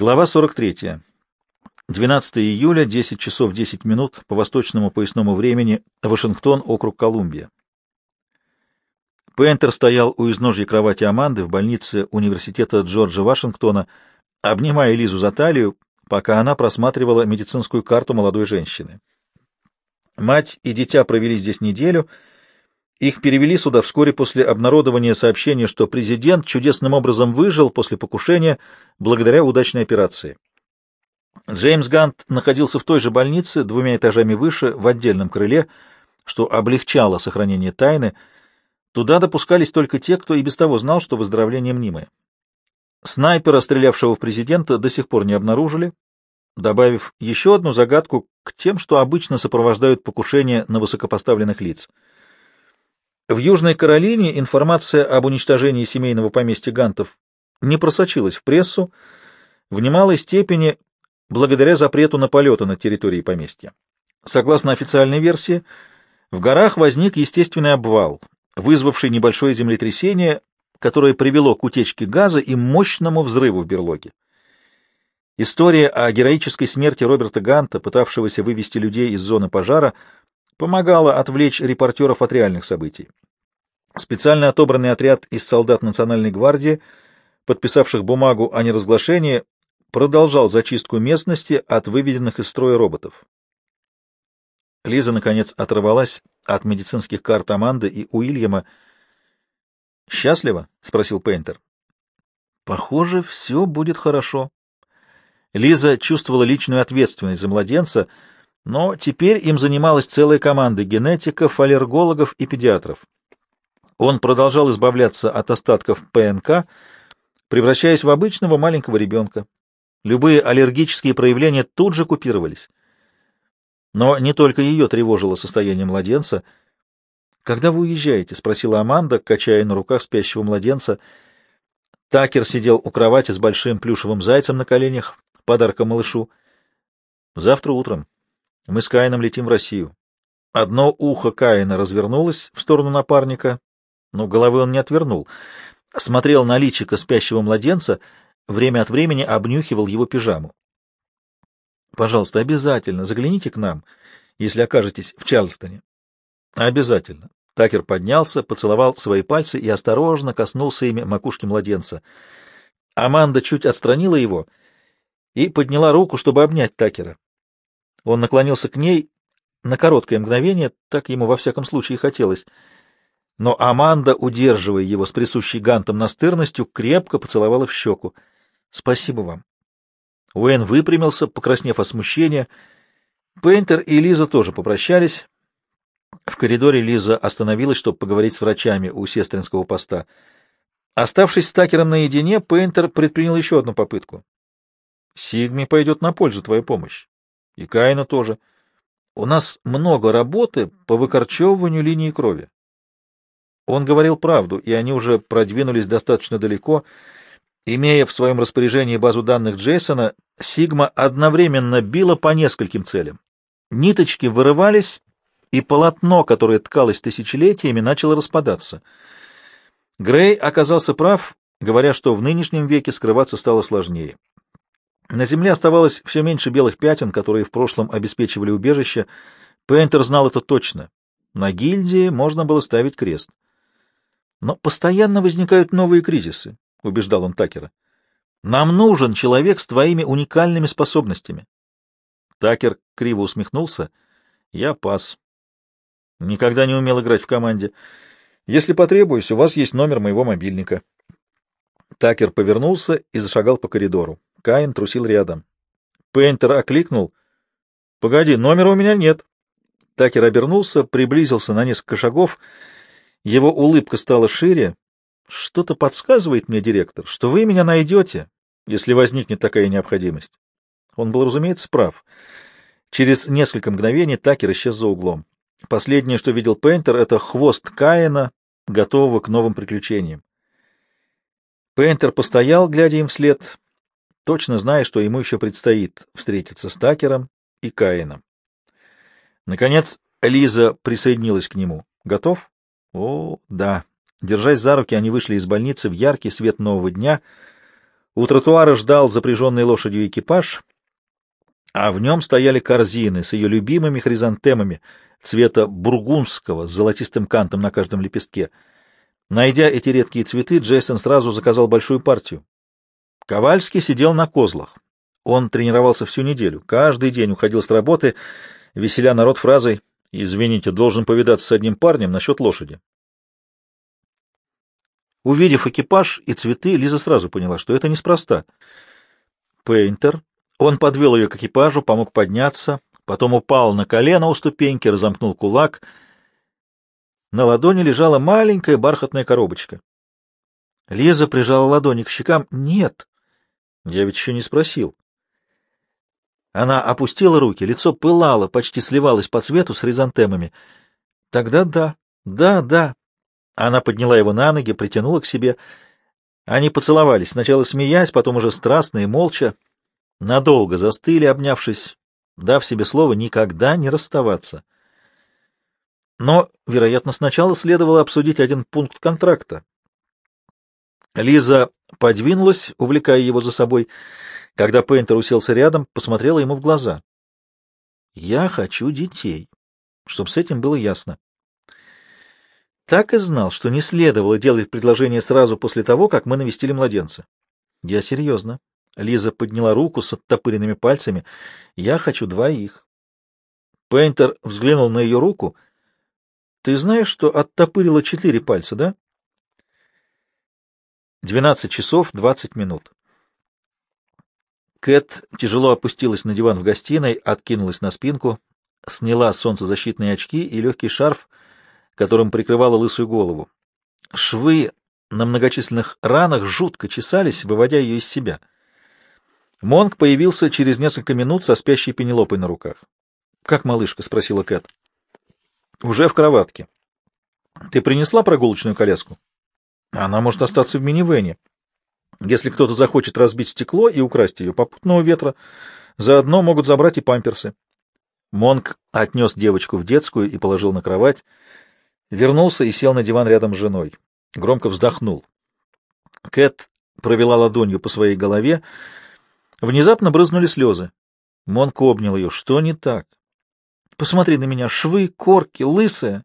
Глава 43. 12 июля, 10 часов 10 минут по восточному поясному времени, Вашингтон, округ Колумбия. Пентер стоял у изножья кровати Аманды в больнице университета Джорджа Вашингтона, обнимая Лизу за талию, пока она просматривала медицинскую карту молодой женщины. Мать и дитя провели здесь неделю. Их перевели сюда вскоре после обнародования сообщения, что президент чудесным образом выжил после покушения благодаря удачной операции. Джеймс Гант находился в той же больнице, двумя этажами выше, в отдельном крыле, что облегчало сохранение тайны. Туда допускались только те, кто и без того знал, что выздоровление мнимое. Снайпера, стрелявшего в президента, до сих пор не обнаружили, добавив еще одну загадку к тем, что обычно сопровождают покушения на высокопоставленных лиц. В Южной Каролине информация об уничтожении семейного поместья Гантов не просочилась в прессу в немалой степени благодаря запрету на полеты на территории поместья. Согласно официальной версии, в горах возник естественный обвал, вызвавший небольшое землетрясение, которое привело к утечке газа и мощному взрыву в берлоге. История о героической смерти Роберта Ганта, пытавшегося вывести людей из зоны пожара, помогала отвлечь репортеров от реальных событий. Специально отобранный отряд из солдат Национальной гвардии, подписавших бумагу о неразглашении, продолжал зачистку местности от выведенных из строя роботов. Лиза, наконец, оторвалась от медицинских карт Аманды и Уильяма. «Счастлива?» — спросил Пейнтер. «Похоже, все будет хорошо», Лиза чувствовала личную ответственность за младенца, но теперь им занималась целая команда генетиков, аллергологов и педиатров. Он продолжал избавляться от остатков ПНК, превращаясь в обычного маленького ребенка. Любые аллергические проявления тут же купировались. Но не только ее тревожило состояние младенца. «Когда вы уезжаете?» — спросила Аманда, качая на руках спящего младенца. Такер сидел у кровати с большим плюшевым зайцем на коленях, подарка малышу. Завтра утром мы с Каином летим в Россию. Одно ухо Каина развернулось в сторону напарника, но головы он не отвернул. Смотрел на личико спящего младенца, время от времени обнюхивал его пижаму. Пожалуйста, обязательно загляните к нам, если окажетесь в Чарльстоне. Обязательно. Такер поднялся, поцеловал свои пальцы и осторожно коснулся ими макушки младенца. Аманда чуть отстранила его — и подняла руку, чтобы обнять Такера. Он наклонился к ней на короткое мгновение, так ему во всяком случае хотелось. Но Аманда, удерживая его с присущей Гантом настырностью, крепко поцеловала в щеку. — Спасибо вам. Уэйн выпрямился, покраснев от смущения. Пейнтер и Лиза тоже попрощались. В коридоре Лиза остановилась, чтобы поговорить с врачами у сестринского поста. Оставшись с Такером наедине, Пейнтер предпринял еще одну попытку. Сигме пойдет на пользу твоя помощь. И Каина тоже. У нас много работы по выкорчевыванию линии крови. Он говорил правду, и они уже продвинулись достаточно далеко. Имея в своем распоряжении базу данных Джейсона, Сигма одновременно била по нескольким целям. Ниточки вырывались, и полотно, которое ткалось тысячелетиями, начало распадаться. Грей оказался прав, говоря, что в нынешнем веке скрываться стало сложнее. На земле оставалось все меньше белых пятен, которые в прошлом обеспечивали убежище. Пейнтер знал это точно. На гильдии можно было ставить крест. Но постоянно возникают новые кризисы, — убеждал он Такера. Нам нужен человек с твоими уникальными способностями. Такер криво усмехнулся. Я пас. Никогда не умел играть в команде. Если потребуюсь, у вас есть номер моего мобильника. Такер повернулся и зашагал по коридору. Каин трусил рядом. Пейнтер окликнул. — Погоди, номера у меня нет. Такер обернулся, приблизился на несколько шагов. Его улыбка стала шире. — Что-то подсказывает мне, директор, что вы меня найдете, если возникнет такая необходимость. Он был, разумеется, прав. Через несколько мгновений Такер исчез за углом. Последнее, что видел Пейнтер, — это хвост Каина, готового к новым приключениям. Пейнтер постоял, глядя им вслед, точно зная, что ему еще предстоит встретиться с Такером и Каином. Наконец Лиза присоединилась к нему. «Готов?» «О, да». Держась за руки, они вышли из больницы в яркий свет нового дня. У тротуара ждал запряженный лошадью экипаж, а в нем стояли корзины с ее любимыми хризантемами цвета бургундского с золотистым кантом на каждом лепестке. Найдя эти редкие цветы, Джейсон сразу заказал большую партию. Ковальский сидел на козлах. Он тренировался всю неделю, каждый день уходил с работы, веселя народ фразой «Извините, должен повидаться с одним парнем насчет лошади». Увидев экипаж и цветы, Лиза сразу поняла, что это неспроста. Пейнтер. Он подвел ее к экипажу, помог подняться, потом упал на колено у ступеньки, разомкнул кулак. На ладони лежала маленькая бархатная коробочка. Лиза прижала ладони к щекам. «Нет!» Я ведь еще не спросил. Она опустила руки, лицо пылало, почти сливалось по цвету с хризантемами. Тогда да, да, да. Она подняла его на ноги, притянула к себе. Они поцеловались, сначала смеясь, потом уже страстно и молча. Надолго застыли, обнявшись, дав себе слово никогда не расставаться. Но, вероятно, сначала следовало обсудить один пункт контракта. Лиза подвинулась, увлекая его за собой. Когда Пейнтер уселся рядом, посмотрела ему в глаза. «Я хочу детей», чтобы с этим было ясно. Так и знал, что не следовало делать предложение сразу после того, как мы навестили младенца. Я серьезно. Лиза подняла руку с оттопыренными пальцами. Я хочу двоих. Пейнтер взглянул на ее руку. Ты знаешь, что оттопырила четыре пальца, да? Двенадцать часов двадцать минут. Кэт тяжело опустилась на диван в гостиной, откинулась на спинку, сняла солнцезащитные очки и легкий шарф, которым прикрывала лысую голову. Швы на многочисленных ранах жутко чесались, выводя ее из себя. Монг появился через несколько минут со спящей Пенелопой на руках. — Как малышка? — спросила Кэт. — Уже в кроватке. — Ты принесла прогулочную коляску? Она может остаться в минивэне. Если кто-то захочет разбить стекло и украсть ее попутного ветра, заодно могут забрать и памперсы. Монк отнес девочку в детскую и положил на кровать. Вернулся и сел на диван рядом с женой. Громко вздохнул. Кэт провела ладонью по своей голове. Внезапно брызнули слезы. Монк обнял ее. Что не так? Посмотри на меня. Швы, корки, лысая.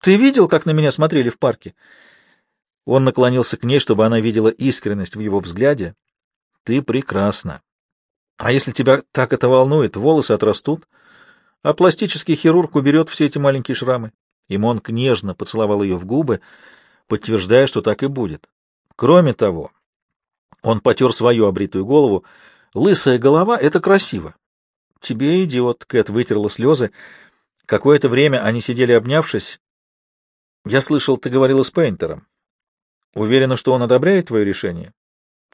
Ты видел, как на меня смотрели в парке? Он наклонился к ней, чтобы она видела искренность в его взгляде. «Ты прекрасна. А если тебя так это волнует, волосы отрастут, а пластический хирург уберет все эти маленькие шрамы». И Монк нежно поцеловал ее в губы, подтверждая, что так и будет. Кроме того, он потер свою обритую голову. «Лысая голова — это красиво». «Тебе, идиот!» — Кэт вытерла слезы. Какое-то время они сидели обнявшись. «Я слышал, ты говорила с Пейнтером. Уверена, что он одобряет твое решение?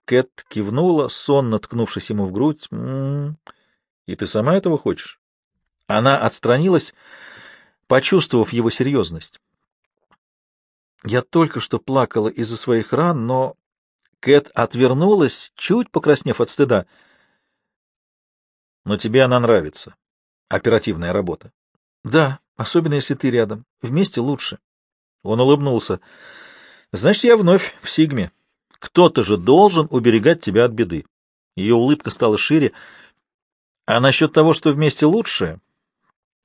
Кэт кивнула, сонно ткнувшись ему в грудь. М -м -м. И ты сама этого хочешь? Она отстранилась, почувствовав его серьезность. Я только что плакала из-за своих ран, но... Кэт отвернулась, чуть покраснев от стыда. Но тебе она нравится. Оперативная работа. Да, особенно если ты рядом. Вместе лучше. Он улыбнулся. Значит, я вновь в Сигме. Кто-то же должен уберегать тебя от беды. Ее улыбка стала шире. А насчет того, что вместе лучше...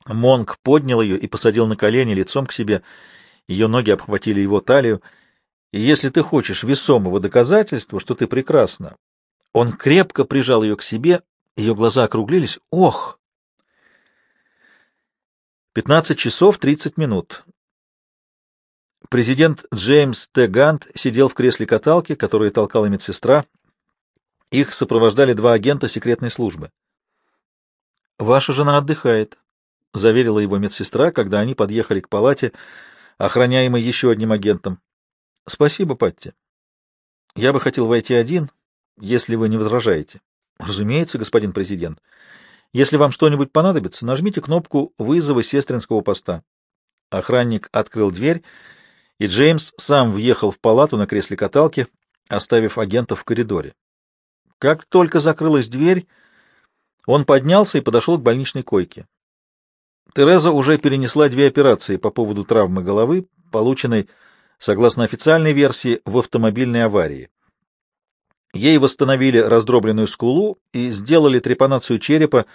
Монг поднял ее и посадил на колени лицом к себе. Ее ноги обхватили его талию. И если ты хочешь весомого доказательства, что ты прекрасна... Он крепко прижал ее к себе, ее глаза округлились. Ох! Пятнадцать часов тридцать минут. Президент Джеймс Т. Гант сидел в кресле каталки, которую толкала медсестра. Их сопровождали два агента секретной службы. «Ваша жена отдыхает», — заверила его медсестра, когда они подъехали к палате, охраняемой еще одним агентом. «Спасибо, Патти. Я бы хотел войти один, если вы не возражаете». «Разумеется, господин президент. Если вам что-нибудь понадобится, нажмите кнопку вызова сестринского поста». Охранник открыл дверь и Джеймс сам въехал в палату на кресле каталки, оставив агентов в коридоре. Как только закрылась дверь, он поднялся и подошел к больничной койке. Тереза уже перенесла две операции по поводу травмы головы, полученной, согласно официальной версии, в автомобильной аварии. Ей восстановили раздробленную скулу и сделали трепанацию черепа,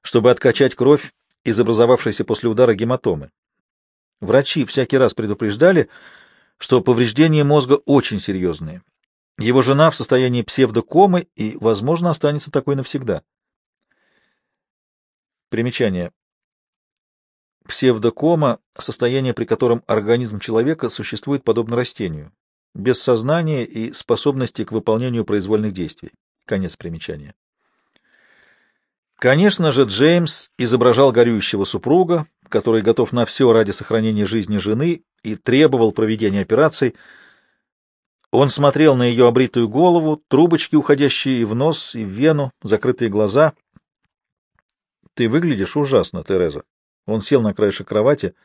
чтобы откачать кровь из образовавшейся после удара гематомы. Врачи всякий раз предупреждали, что повреждения мозга очень серьезные. Его жена в состоянии псевдокомы и, возможно, останется такой навсегда. Примечание. Псевдокома — состояние, при котором организм человека существует подобно растению, без сознания и способности к выполнению произвольных действий. Конец примечания. Конечно же, Джеймс изображал горюющего супруга, который готов на все ради сохранения жизни жены и требовал проведения операций. Он смотрел на ее обритую голову, трубочки, уходящие и в нос, и в вену, закрытые глаза. — Ты выглядишь ужасно, Тереза. Он сел на краешек кровати.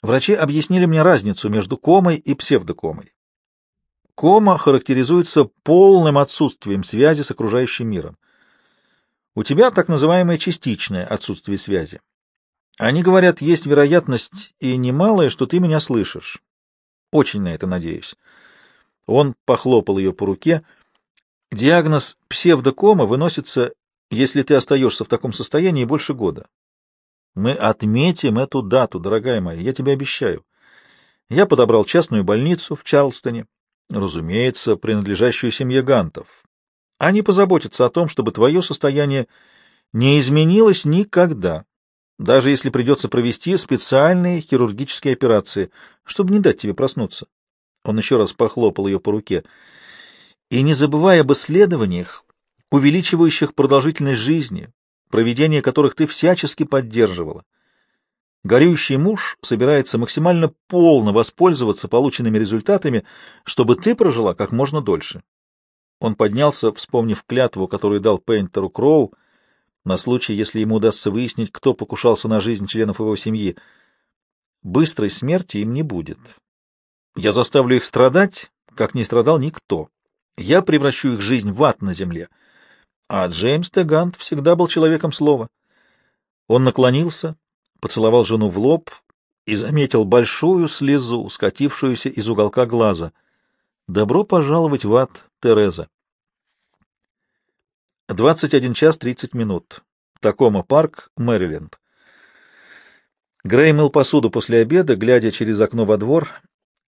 Врачи объяснили мне разницу между комой и псевдокомой. Кома характеризуется полным отсутствием связи с окружающим миром. У тебя так называемое частичное отсутствие связи. Они говорят, есть вероятность и немалая, что ты меня слышишь. Очень на это надеюсь. Он похлопал ее по руке. Диагноз псевдокома выносится, если ты остаешься в таком состоянии больше года. Мы отметим эту дату, дорогая моя, я тебе обещаю. Я подобрал частную больницу в Чарлстоне, разумеется, принадлежащую семье Гантов. Они позаботятся о том, чтобы твое состояние не изменилось никогда, даже если придется провести специальные хирургические операции, чтобы не дать тебе проснуться. Он еще раз похлопал ее по руке. И не забывай об исследованиях, увеличивающих продолжительность жизни, проведение которых ты всячески поддерживала. Горюющий муж собирается максимально полно воспользоваться полученными результатами, чтобы ты прожила как можно дольше. Он поднялся, вспомнив клятву, которую дал Пейнтеру Кроу, на случай, если ему удастся выяснить, кто покушался на жизнь членов его семьи. Быстрой смерти им не будет. Я заставлю их страдать, как не страдал никто. Я превращу их жизнь в ад на земле. А Джеймс Тегант всегда был человеком слова. Он наклонился, поцеловал жену в лоб и заметил большую слезу, скатившуюся из уголка глаза. «Добро пожаловать в ад, Тереза!» 21 час 30 минут. Такома парк, Мэриленд. Грей мыл посуду после обеда, глядя через окно во двор.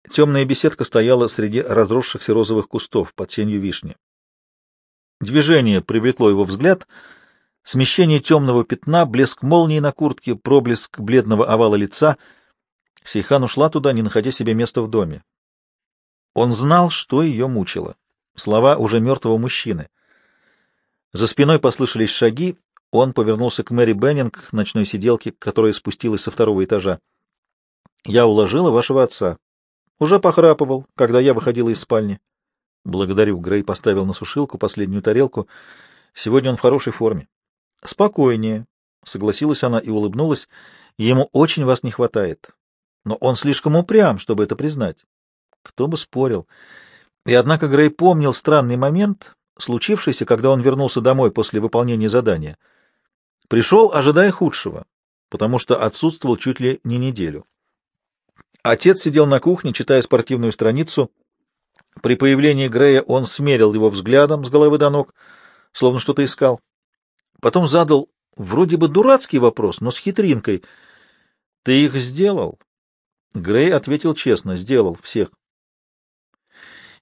Темная беседка стояла среди разросшихся розовых кустов под сенью вишни. Движение привлекло его взгляд. Смещение темного пятна, блеск молнии на куртке, проблеск бледного овала лица. Сейхан ушла туда, не находя себе места в доме. Он знал, что ее мучило. Слова уже мертвого мужчины. За спиной послышались шаги. Он повернулся к Мэри Беннинг, ночной сиделке, которая спустилась со второго этажа. «Я уложила вашего отца. Уже похрапывал, когда я выходила из спальни. Благодарю. Грей поставил на сушилку последнюю тарелку. Сегодня он в хорошей форме. Спокойнее, согласилась она и улыбнулась. Ему очень вас не хватает. Но он слишком упрям, чтобы это признать. Кто бы спорил. И однако Грей помнил странный момент, случившийся, когда он вернулся домой после выполнения задания. Пришел, ожидая худшего, потому что отсутствовал чуть ли не неделю. Отец сидел на кухне, читая спортивную страницу, при появлении Грея он смерил его взглядом с головы до ног, словно что-то искал. Потом задал вроде бы дурацкий вопрос, но с хитринкой. «Ты их сделал?» Грей ответил честно, сделал всех.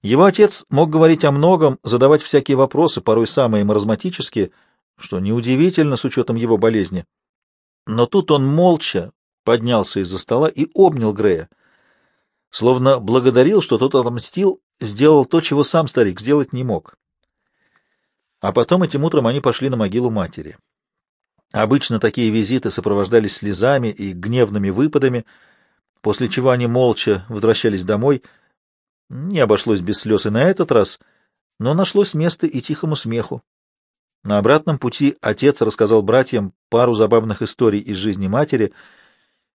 Его отец мог говорить о многом, задавать всякие вопросы, порой самые маразматические, что неудивительно с учетом его болезни. Но тут он молча поднялся из-за стола и обнял Грея словно благодарил, что тот отомстил, сделал то, чего сам старик сделать не мог. А потом этим утром они пошли на могилу матери. Обычно такие визиты сопровождались слезами и гневными выпадами, после чего они молча возвращались домой. Не обошлось без слез и на этот раз, но нашлось место и тихому смеху. На обратном пути отец рассказал братьям пару забавных историй из жизни матери —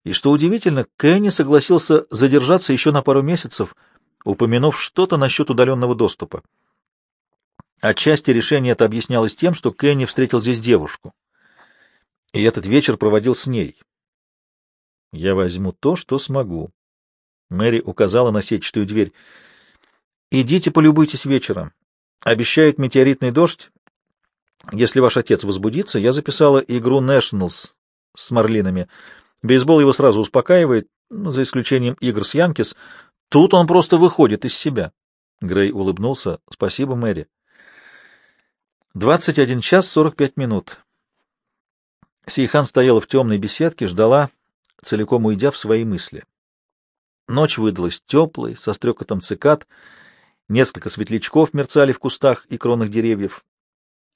и, что удивительно, Кенни согласился задержаться еще на пару месяцев, упомянув что-то насчет удаленного доступа. Отчасти решение это объяснялось тем, что Кенни встретил здесь девушку. И этот вечер проводил с ней. «Я возьму то, что смогу». Мэри указала на сетчатую дверь. «Идите полюбуйтесь вечером. Обещают метеоритный дождь. Если ваш отец возбудится, я записала игру Nationals с Марлинами. Бейсбол его сразу успокаивает, ну, за исключением игр с Янкис. Тут он просто выходит из себя. Грей улыбнулся. Спасибо, Мэри. 21 час 45 минут. Сейхан стояла в темной беседке, ждала, целиком уйдя в свои мысли. Ночь выдалась теплой, со стрекотом цикад, несколько светлячков мерцали в кустах и кронах деревьев.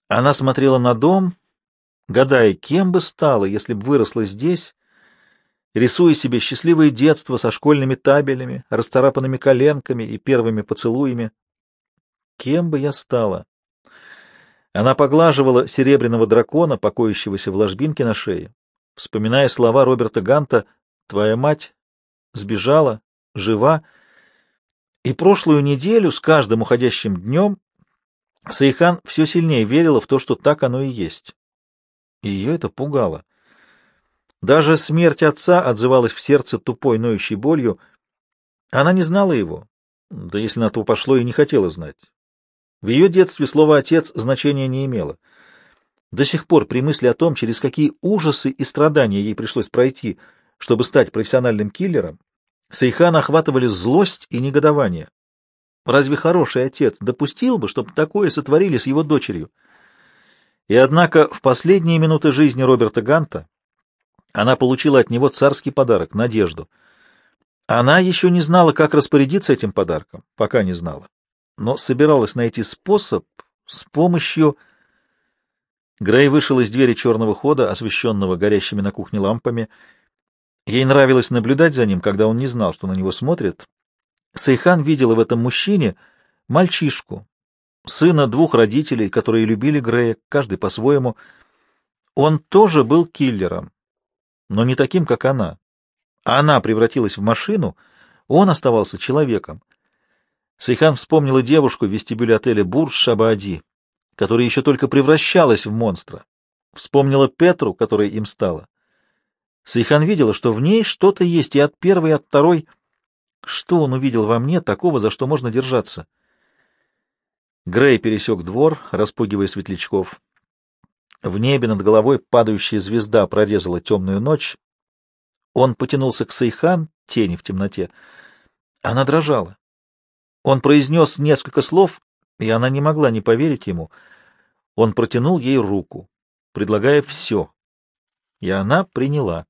Она смотрела на дом, гадая, кем бы стала, если бы выросла здесь, рисуя себе счастливое детство со школьными табелями, расцарапанными коленками и первыми поцелуями. Кем бы я стала? Она поглаживала серебряного дракона, покоящегося в ложбинке на шее, вспоминая слова Роберта Ганта «Твоя мать сбежала, жива». И прошлую неделю с каждым уходящим днем Сайхан все сильнее верила в то, что так оно и есть. И ее это пугало. Даже смерть отца отзывалась в сердце тупой, ноющей болью. Она не знала его, да если на то пошло и не хотела знать. В ее детстве слово «отец» значения не имело. До сих пор при мысли о том, через какие ужасы и страдания ей пришлось пройти, чтобы стать профессиональным киллером, Сейхан охватывали злость и негодование. Разве хороший отец допустил бы, чтобы такое сотворили с его дочерью? И однако в последние минуты жизни Роберта Ганта она получила от него царский подарок — надежду. Она еще не знала, как распорядиться этим подарком, пока не знала но собиралась найти способ с помощью... Грей вышел из двери черного хода, освещенного горящими на кухне лампами. Ей нравилось наблюдать за ним, когда он не знал, что на него смотрят. Сайхан видела в этом мужчине мальчишку, сына двух родителей, которые любили Грея, каждый по-своему. Он тоже был киллером, но не таким, как она. Она превратилась в машину, он оставался человеком. Сайхан вспомнила девушку в вестибюле отеля Бурж Шабаади, которая еще только превращалась в монстра. Вспомнила Петру, которая им стала. Сайхан видела, что в ней что-то есть и от первой, и от второй. Что он увидел во мне такого, за что можно держаться? Грей пересек двор, распугивая светлячков. В небе над головой падающая звезда прорезала темную ночь. Он потянулся к Сайхан, тени в темноте. Она дрожала. Он произнес несколько слов, и она не могла не поверить ему. Он протянул ей руку, предлагая все. И она приняла.